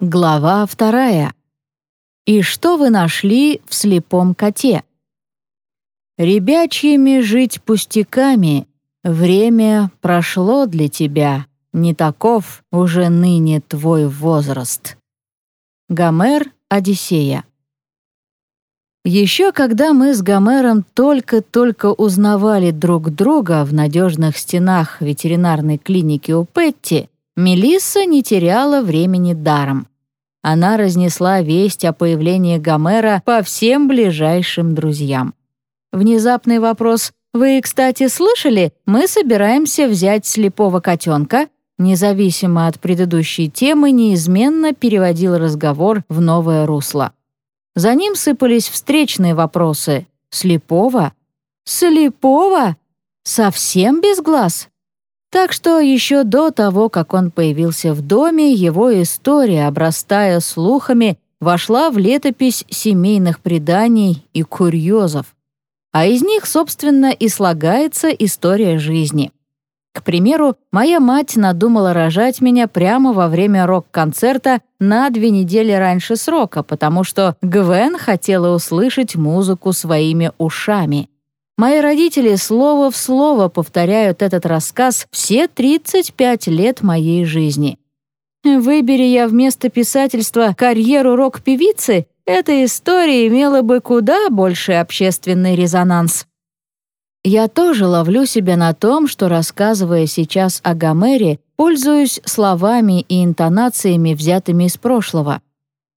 Глава вторая. И что вы нашли в слепом коте? Ребячьими жить пустяками, время прошло для тебя, не таков уже ныне твой возраст. Гомер, Одиссея. Еще когда мы с Гомером только-только узнавали друг друга в надежных стенах ветеринарной клиники у Петти, Мелисса не теряла времени даром. Она разнесла весть о появлении Гомера по всем ближайшим друзьям. Внезапный вопрос «Вы, кстати, слышали? Мы собираемся взять слепого котенка?» независимо от предыдущей темы, неизменно переводил разговор в новое русло. За ним сыпались встречные вопросы. «Слепого? Слепого? Совсем без глаз?» Так что еще до того, как он появился в доме, его история, обрастая слухами, вошла в летопись семейных преданий и курьезов. А из них, собственно, и слагается история жизни. К примеру, моя мать надумала рожать меня прямо во время рок-концерта на две недели раньше срока, потому что Гвен хотела услышать музыку своими ушами. Мои родители слово в слово повторяют этот рассказ все 35 лет моей жизни. Выбери я вместо писательства карьеру рок-певицы, эта история имела бы куда больший общественный резонанс. Я тоже ловлю себя на том, что, рассказывая сейчас о Гомере, пользуюсь словами и интонациями, взятыми из прошлого.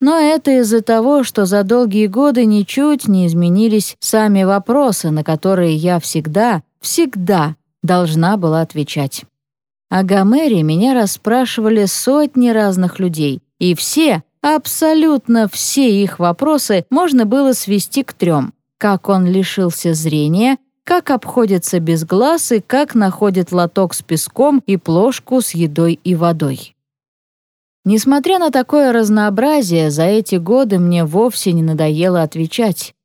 Но это из-за того, что за долгие годы ничуть не изменились сами вопросы, на которые я всегда, всегда должна была отвечать. О Гомере меня расспрашивали сотни разных людей, и все, абсолютно все их вопросы можно было свести к трем. Как он лишился зрения, как обходится без глаз и как находит лоток с песком и плошку с едой и водой. Несмотря на такое разнообразие, за эти годы мне вовсе не надоело отвечать.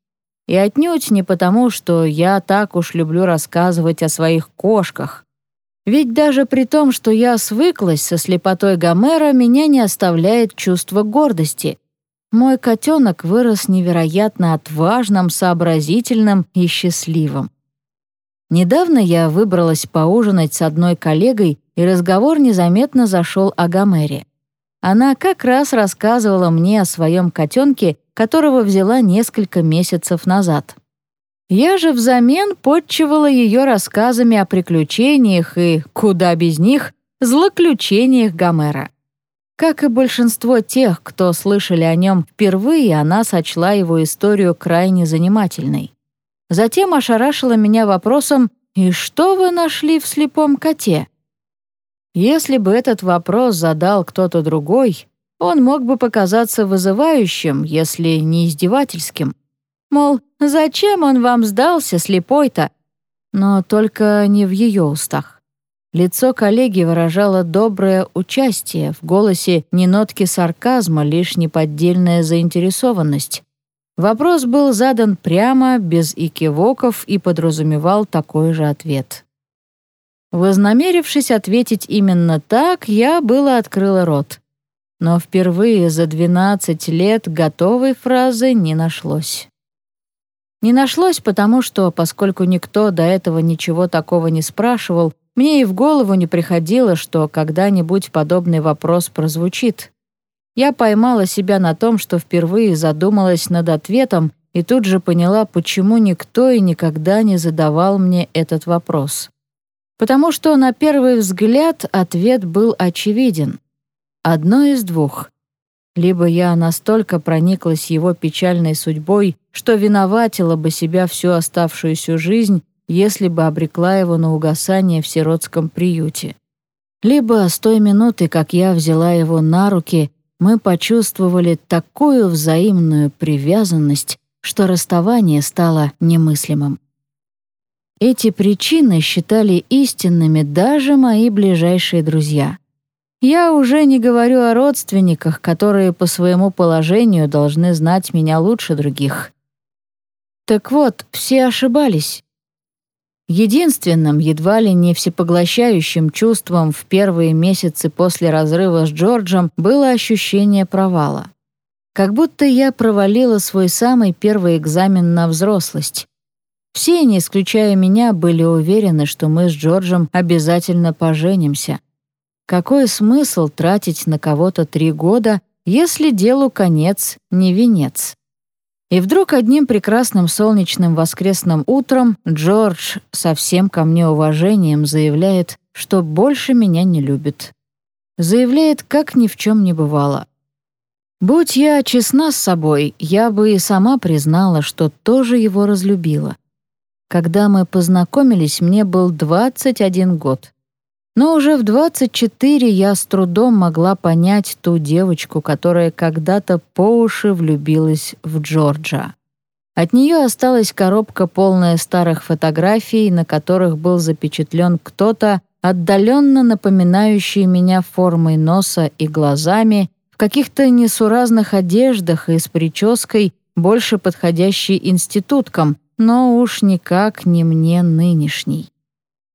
И отнюдь не потому, что я так уж люблю рассказывать о своих кошках. Ведь даже при том, что я свыклась со слепотой Гомера, меня не оставляет чувство гордости. Мой котенок вырос невероятно отважным, сообразительным и счастливым. Недавно я выбралась поужинать с одной коллегой, и разговор незаметно зашел о Гомере. Она как раз рассказывала мне о своем котенке, которого взяла несколько месяцев назад. Я же взамен подчивала ее рассказами о приключениях и, куда без них, злоключениях Гомера. Как и большинство тех, кто слышали о нем впервые, она сочла его историю крайне занимательной. Затем ошарашила меня вопросом «И что вы нашли в слепом коте?» Если бы этот вопрос задал кто-то другой, он мог бы показаться вызывающим, если не издевательским. Мол, зачем он вам сдался, слепой-то? Но только не в ее устах. Лицо коллеги выражало доброе участие, в голосе не нотки сарказма, лишь неподдельная заинтересованность. Вопрос был задан прямо, без икивоков, и подразумевал такой же ответ. Вознамерившись ответить именно так, я было открыла рот. Но впервые за 12 лет готовой фразы не нашлось. Не нашлось потому, что, поскольку никто до этого ничего такого не спрашивал, мне и в голову не приходило, что когда-нибудь подобный вопрос прозвучит. Я поймала себя на том, что впервые задумалась над ответом и тут же поняла, почему никто и никогда не задавал мне этот вопрос потому что на первый взгляд ответ был очевиден. Одно из двух. Либо я настолько прониклась его печальной судьбой, что виноватила бы себя всю оставшуюся жизнь, если бы обрекла его на угасание в сиротском приюте. Либо с той минуты, как я взяла его на руки, мы почувствовали такую взаимную привязанность, что расставание стало немыслимым. Эти причины считали истинными даже мои ближайшие друзья. Я уже не говорю о родственниках, которые по своему положению должны знать меня лучше других. Так вот, все ошибались. Единственным, едва ли не всепоглощающим чувством в первые месяцы после разрыва с Джорджем было ощущение провала. Как будто я провалила свой самый первый экзамен на взрослость. Все, не исключая меня, были уверены, что мы с Джорджем обязательно поженимся. Какой смысл тратить на кого-то три года, если делу конец не венец? И вдруг одним прекрасным солнечным воскресным утром Джордж со всем ко мне уважением заявляет, что больше меня не любит. Заявляет, как ни в чем не бывало. Будь я честна с собой, я бы и сама признала, что тоже его разлюбила. Когда мы познакомились, мне был 21 год. Но уже в 24 я с трудом могла понять ту девочку, которая когда-то по уши влюбилась в Джорджа. От нее осталась коробка, полная старых фотографий, на которых был запечатлен кто-то, отдаленно напоминающий меня формой носа и глазами, в каких-то несуразных одеждах и с прической, больше подходящей институткам, но уж никак не мне нынешней.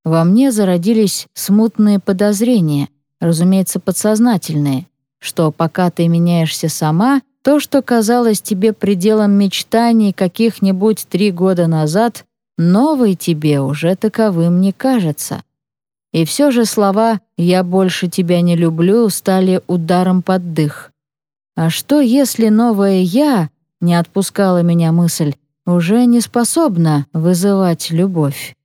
Во мне зародились смутные подозрения, разумеется, подсознательные, что пока ты меняешься сама, то, что казалось тебе пределом мечтаний каких-нибудь три года назад, новой тебе уже таковым не кажется. И все же слова «я больше тебя не люблю» стали ударом под дых. А что, если новое «я» не отпускала меня мысль, уже не способна вызывать любовь?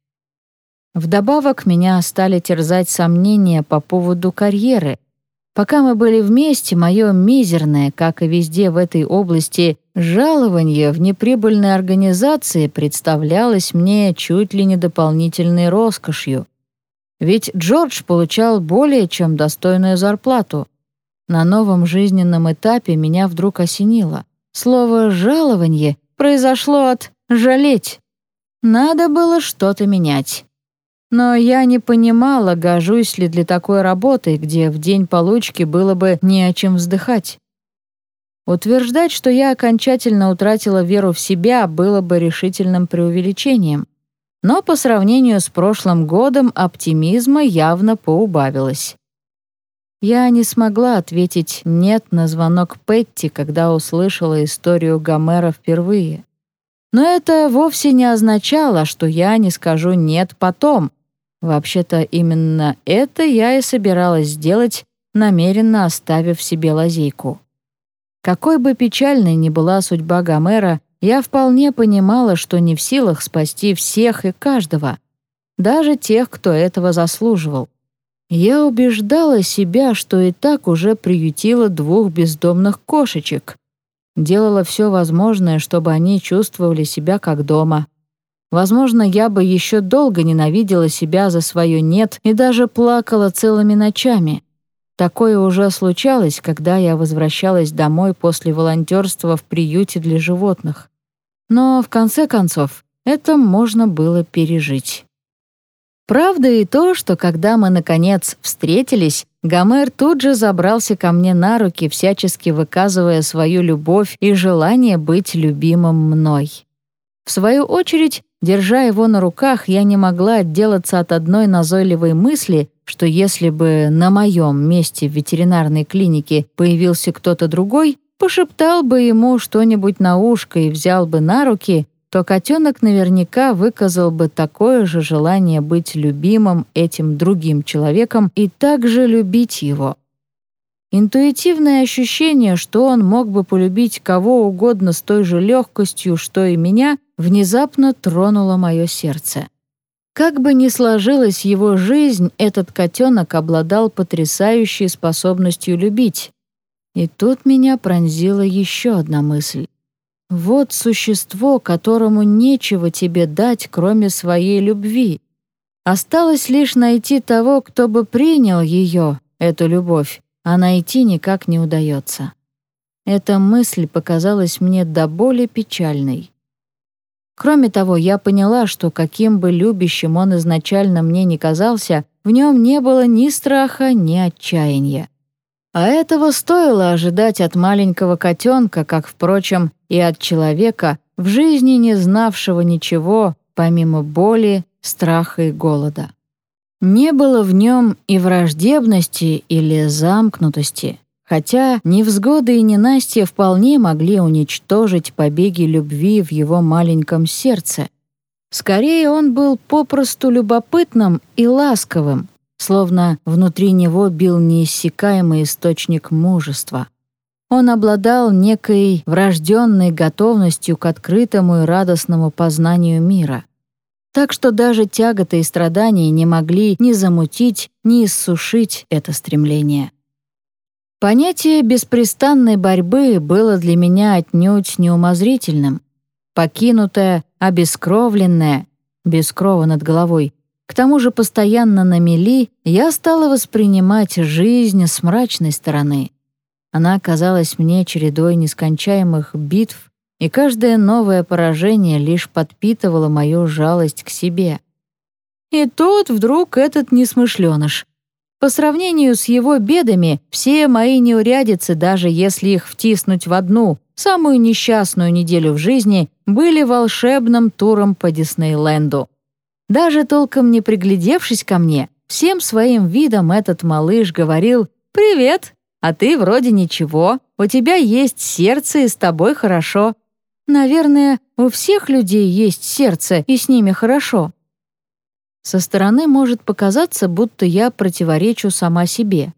Вдобавок меня стали терзать сомнения по поводу карьеры. Пока мы были вместе, мое мизерное, как и везде в этой области, жалование в неприбыльной организации представлялось мне чуть ли не дополнительной роскошью. Ведь Джордж получал более чем достойную зарплату. На новом жизненном этапе меня вдруг осенило. Слово «жалование» произошло от «жалеть». Надо было что-то менять. Но я не понимала, гожусь ли для такой работы, где в день получки было бы не о чем вздыхать. Утверждать, что я окончательно утратила веру в себя, было бы решительным преувеличением. Но по сравнению с прошлым годом оптимизма явно поубавилось. Я не смогла ответить «нет» на звонок Петти, когда услышала историю Гомера впервые. Но это вовсе не означало, что я не скажу «нет» потом, Вообще-то именно это я и собиралась сделать, намеренно оставив себе лазейку. Какой бы печальной ни была судьба Гомера, я вполне понимала, что не в силах спасти всех и каждого, даже тех, кто этого заслуживал. Я убеждала себя, что и так уже приютила двух бездомных кошечек. Делала все возможное, чтобы они чувствовали себя как дома. Возможно, я бы еще долго ненавидела себя за свое «нет» и даже плакала целыми ночами. Такое уже случалось, когда я возвращалась домой после волонтерства в приюте для животных. Но, в конце концов, это можно было пережить. Правда и то, что когда мы, наконец, встретились, Гомер тут же забрался ко мне на руки, всячески выказывая свою любовь и желание быть любимым мной. В свою очередь, Держа его на руках, я не могла отделаться от одной назойливой мысли, что если бы на моем месте в ветеринарной клинике появился кто-то другой, пошептал бы ему что-нибудь на ушко и взял бы на руки, то котенок наверняка выказал бы такое же желание быть любимым этим другим человеком и также любить его. Интуитивное ощущение, что он мог бы полюбить кого угодно с той же легкостью, что и меня, внезапно тронуло мое сердце. Как бы ни сложилась его жизнь, этот котенок обладал потрясающей способностью любить. И тут меня пронзила еще одна мысль. Вот существо, которому нечего тебе дать, кроме своей любви. Осталось лишь найти того, кто бы принял ее, эту любовь, а найти никак не удается. Эта мысль показалась мне до боли печальной. Кроме того, я поняла, что каким бы любящим он изначально мне не казался, в нем не было ни страха, ни отчаяния. А этого стоило ожидать от маленького котенка, как, впрочем, и от человека, в жизни не знавшего ничего, помимо боли, страха и голода. Не было в нем и враждебности или замкнутости, хотя невзгоды и ненастья вполне могли уничтожить побеги любви в его маленьком сердце. Скорее, он был попросту любопытным и ласковым, словно внутри него бил неиссякаемый источник мужества. Он обладал некой врожденной готовностью к открытому и радостному познанию мира. Так что даже тяготы и страдания не могли ни замутить, ни иссушить это стремление. Понятие беспрестанной борьбы было для меня отнюдь неумозрительным. Покинутое, обескровленное, без крова над головой, к тому же постоянно на мели, я стала воспринимать жизнь с мрачной стороны. Она казалась мне чередой нескончаемых битв, и каждое новое поражение лишь подпитывало мою жалость к себе. И тут вдруг этот несмышленыш. По сравнению с его бедами, все мои неурядицы, даже если их втиснуть в одну, самую несчастную неделю в жизни, были волшебным туром по Диснейленду. Даже толком не приглядевшись ко мне, всем своим видом этот малыш говорил «Привет, а ты вроде ничего, у тебя есть сердце и с тобой хорошо. Наверное, у всех людей есть сердце и с ними хорошо. Со стороны может показаться, будто я противоречу сама себе.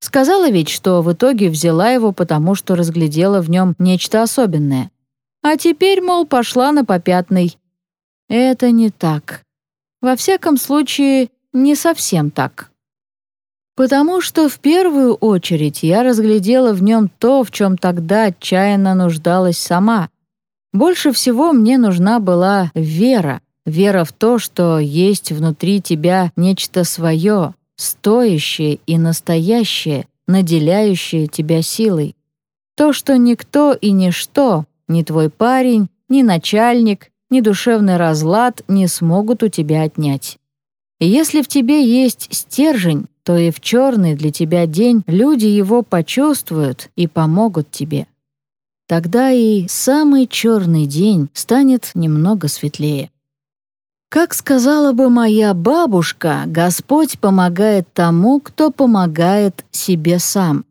Сказала ведь, что в итоге взяла его, потому что разглядела в нем нечто особенное. А теперь, мол, пошла на попятный. Это не так. Во всяком случае, не совсем так. Потому что в первую очередь я разглядела в нем то, в чем тогда отчаянно нуждалась сама. Больше всего мне нужна была вера, вера в то, что есть внутри тебя нечто свое, стоящее и настоящее, наделяющее тебя силой. То, что никто и ничто, ни твой парень, ни начальник, ни душевный разлад не смогут у тебя отнять. И если в тебе есть стержень, то и в черный для тебя день люди его почувствуют и помогут тебе. Тогда и самый черный день станет немного светлее. Как сказала бы моя бабушка, Господь помогает тому, кто помогает себе сам.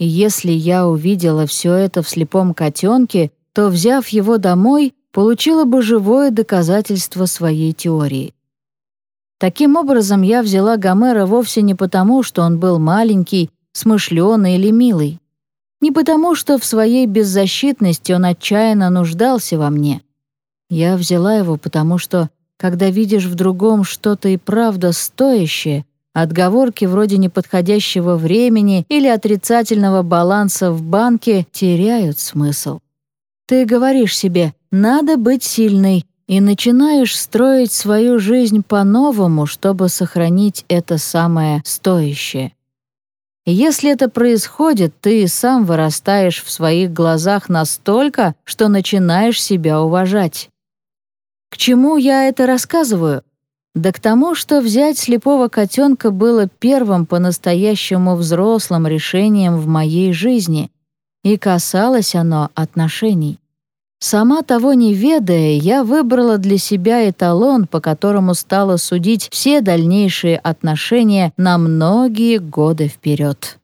И если я увидела все это в слепом котенке, то, взяв его домой, получила бы живое доказательство своей теории. Таким образом, я взяла Гомера вовсе не потому, что он был маленький, смышленый или милый. Не потому, что в своей беззащитности он отчаянно нуждался во мне. Я взяла его потому, что, когда видишь в другом что-то и правда стоящее, отговорки вроде неподходящего времени или отрицательного баланса в банке теряют смысл. Ты говоришь себе «надо быть сильной», и начинаешь строить свою жизнь по-новому, чтобы сохранить это самое стоящее. Если это происходит, ты сам вырастаешь в своих глазах настолько, что начинаешь себя уважать. К чему я это рассказываю? Да к тому, что взять слепого котенка было первым по-настоящему взрослым решением в моей жизни, и касалось оно отношений. Сама того не ведая, я выбрала для себя эталон, по которому стала судить все дальнейшие отношения на многие годы вперед.